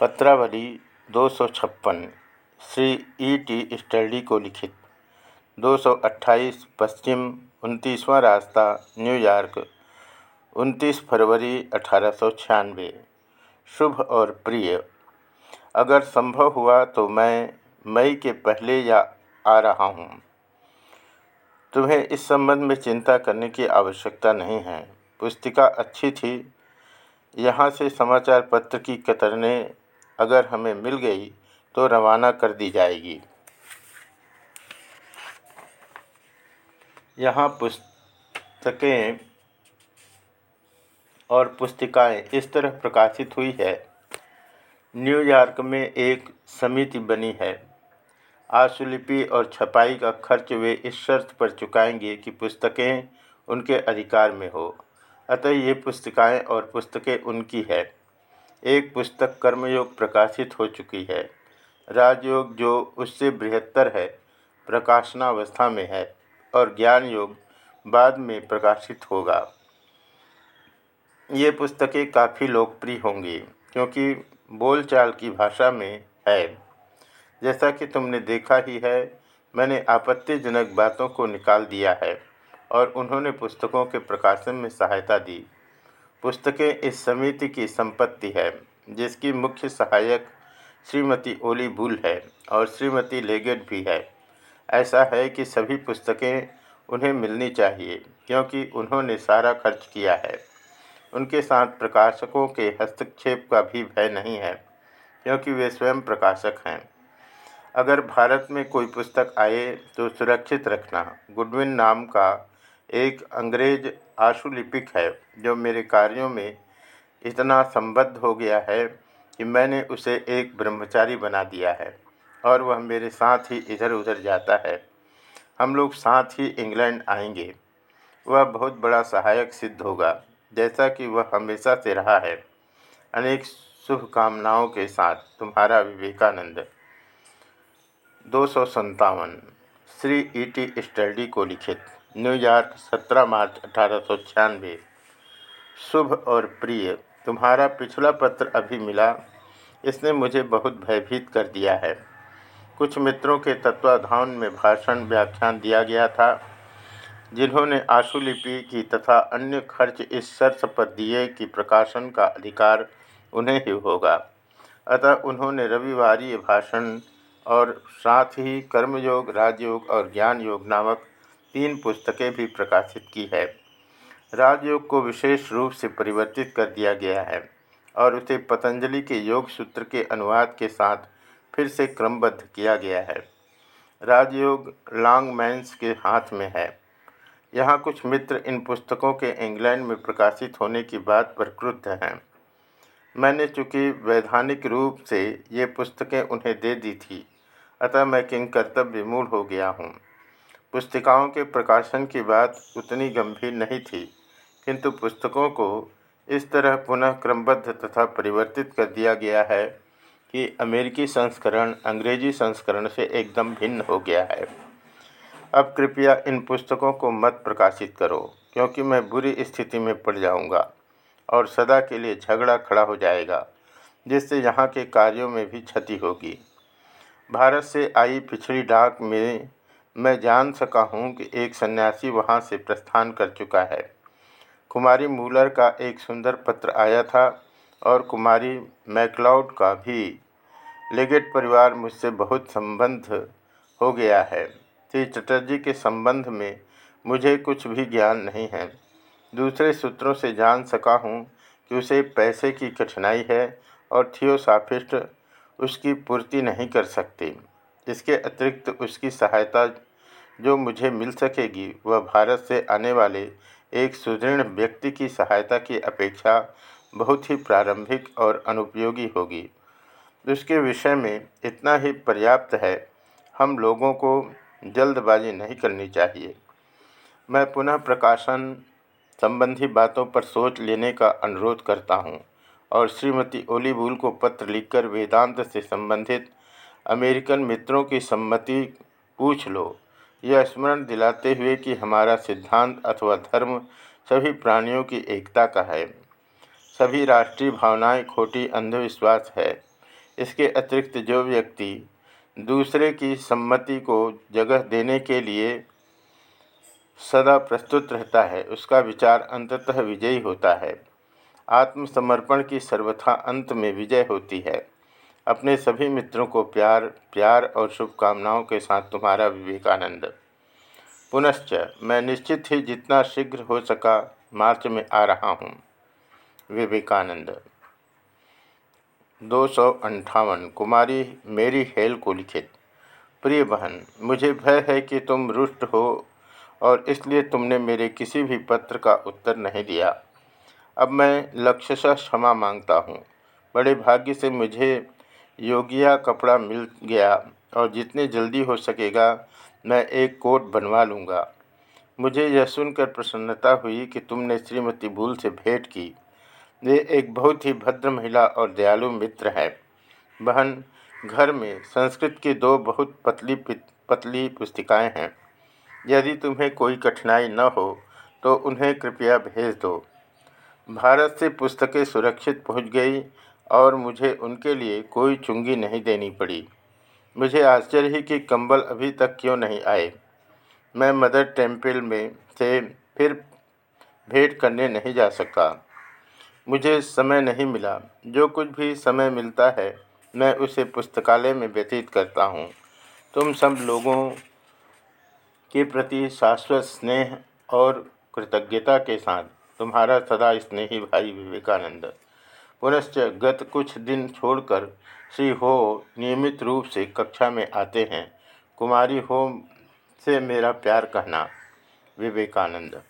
पत्रावली दो सौ छप्पन, श्री ई टी स्टर्डी को लिखित। दो सौ अट्ठाईस, पश्चिम उनतीसवां रास्ता न्यूयॉर्क उनतीस फरवरी अठारह सौ छियानवे। शुभ और प्रिय, अगर संभव हुआ तो मैं मई के पहले या आ रहा हूँ। तुम्हें इस संबंध में चिंता करने की आवश्यकता नहीं है। पुस्तिका अच्छी थी। यहाँ से समाचार पत्र की कतरने अगर हमें मिल गई तो रवाना कर दी जाएगी। यहाँ पुस्तकें और पुस्तिकाएँ इस तरह प्रकाशित हुई है। न्यूयॉर्क में एक समिति बनी है। आशुलिपि और छपाई का खर्च वे इस शर्त पर चुकाएँगे कि पुस्तकें उनके अधिकार में हो। अतः ये पुस्तिकाएँ और पुस्तकें उनकी है। एक पुस्तक कर्मयोग प्रकाशित हो चुकी है। राजयोग जो उससे बृहत्तर है, प्रकाशनावस्था में है और ज्ञान योग बाद में प्रकाशित होगा। ये पुस्तकें काफ़ी लोकप्रिय होंगी क्योंकि बोलचाल की भाषा में है। जैसा कि तुमने देखा ही है, मैंने आपत्तिजनक बातों को निकाल दिया है और उन्होंने पुस्तकों के प्रकाशन में सहायता दी। पुस्तकें इस समिति की संपत्ति है, जिसकी मुख्य सहायक श्रीमती ओली बुल है और श्रीमती लेगेट भी है। ऐसा है कि सभी पुस्तकें उन्हें मिलनी चाहिए, क्योंकि उन्होंने सारा खर्च किया है। उनके साथ प्रकाशकों के हस्तक्षेप का भी भय नहीं है, क्योंकि वे स्वयं प्रकाशक हैं। अगर भारत में कोई पुस्तक आए तो सुरक्षित रखना, गुडविन नाम का एक अंग्रेज़ आशुलिपिक है, जो मेरे कार्यों में इतना संबद्ध हो गया है कि मैंने उसे एक ब्रह्मचारी बना दिया है और वह मेरे साथ ही इधर उधर जाता है। हम लोग साथ ही इंग्लैंड आएँगे। वह बहुत बड़ा सहायक सिद्ध होगा, जैसा कि वह हमेशा से रहा है। अनेक शुभकामनाओं के साथ, तुम्हारा विवेकानंद। दो सौ श्री ई टी स्टर्डी को लिखित। न्यूयॉर्क, सत्रह मार्च अठारह सौ छियानवे। शुभ और प्रिय, तुम्हारा पिछला पत्र अभी मिला। इसने मुझे बहुत भयभीत कर दिया है। कुछ मित्रों के तत्वाधान में भाषण व्याख्यान दिया गया था, जिन्होंने आशुलिपि की तथा अन्य खर्च इस शर्त पर दिए कि प्रकाशन का अधिकार उन्हें ही होगा। अतः उन्होंने रविवारीय भाषण और साथ ही कर्मयोग, राजयोग और ज्ञान योग नामक तीन पुस्तकें भी प्रकाशित की है। राजयोग को विशेष रूप से परिवर्तित कर दिया गया है और उसे पतंजलि के योग सूत्र के अनुवाद के साथ फिर से क्रमबद्ध किया गया है। राजयोग लॉन्गमैन्स के हाथ में है। यहाँ कुछ मित्र इन पुस्तकों के इंग्लैंड में प्रकाशित होने की बात पर क्रुद्ध हैं। मैंने चूँकि वैधानिक रूप से ये पुस्तकें उन्हें दे दी थी, अतः मैं किंग कर्तव्य मूल हो गया हूँ। पुस्तिकाओं के प्रकाशन की बात उतनी गंभीर नहीं थी, किंतु पुस्तकों को इस तरह पुनः क्रमबद्ध तथा परिवर्तित कर दिया गया है कि अमेरिकी संस्करण अंग्रेज़ी संस्करण से एकदम भिन्न हो गया है। अब कृपया इन पुस्तकों को मत प्रकाशित करो, क्योंकि मैं बुरी स्थिति में पड़ जाऊँगा और सदा के लिए झगड़ा खड़ा हो जाएगा, जिससे यहाँ के कार्यों में भी क्षति होगी। भारत से आई पिछड़ी डाक में मैं जान सका हूँ कि एक सन्यासी वहाँ से प्रस्थान कर चुका है। कुमारी मूलर का एक सुंदर पत्र आया था और कुमारी मैकलाउड का भी। लेगेट परिवार मुझसे बहुत संबंध हो गया है। श्री चटर्जी के संबंध में मुझे कुछ भी ज्ञान नहीं है। दूसरे सूत्रों से जान सका हूँ कि उसे पैसे की कठिनाई है और थियोसाफिस्ट उसकी पूर्ति नहीं कर सकते। इसके अतिरिक्त उसकी सहायता जो मुझे मिल सकेगी, वह भारत से आने वाले एक सुदृढ़ व्यक्ति की सहायता की अपेक्षा बहुत ही प्रारंभिक और अनुपयोगी होगी। उसके विषय में इतना ही पर्याप्त है, हम लोगों को जल्दबाजी नहीं करनी चाहिए। मैं पुनः प्रकाशन संबंधी बातों पर सोच लेने का अनुरोध करता हूँ और श्रीमती ओलीबुल को पत्र लिखकर वेदांत से संबंधित अमेरिकन मित्रों की सम्मति पूछ लो। यह स्मरण दिलाते हुए कि हमारा सिद्धांत अथवा धर्म सभी प्राणियों की एकता का है। सभी राष्ट्रीय भावनाएँ खोटी अंधविश्वास है। इसके अतिरिक्त जो व्यक्ति दूसरे की सम्मति को जगह देने के लिए सदा प्रस्तुत रहता है, उसका विचार अंततः विजयी होता है। आत्मसमर्पण की सर्वथा अंत में विजय होती है। अपने सभी मित्रों को प्यार प्यार और शुभकामनाओं के साथ तुम्हारा विवेकानंद। पुनश्च, मैं निश्चित ही जितना शीघ्र हो सका मार्च में आ रहा हूँ। विवेकानंद। दो सौ अंठावन, कुमारी, मेरी हेल को लिखित। प्रिय बहन, मुझे भय है कि तुम रुष्ट हो और इसलिए तुमने मेरे किसी भी पत्र का उत्तर नहीं दिया। अब मैं लक्ष्यशः क्षमा माँगता हूँ। बड़े भाग्य से मुझे योगिया कपड़ा मिल गया और जितने जल्दी हो सकेगा, मैं एक कोट बनवा लूँगा। मुझे यह सुनकर प्रसन्नता हुई कि तुमने श्रीमती भूल से भेंट की। वे एक बहुत ही भद्र महिला और दयालु मित्र है। बहन, घर में संस्कृत की दो बहुत पतली पतली पुस्तिकाएँ हैं। यदि तुम्हें कोई कठिनाई न हो तो उन्हें कृपया भेज दो। भारत से पुस्तकें सुरक्षित पहुँच गई और मुझे उनके लिए कोई चुंगी नहीं देनी पड़ी। मुझे आश्चर्य ही कि कंबल अभी तक क्यों नहीं आए। मैं मदर टेंपल में से फिर भेंट करने नहीं जा सका। मुझे समय नहीं मिला। जो कुछ भी समय मिलता है, मैं उसे पुस्तकालय में व्यतीत करता हूँ। तुम सब लोगों के प्रति शाश्वत स्नेह और कृतज्ञता के साथ तुम्हारा सदा स्नेही भाई विवेकानंद। पुनश्च गत कुछ दिन छोड़कर श्री हो नियमित रूप से कक्षा में आते हैं। कुमारी हो से मेरा प्यार कहना। विवेकानंद।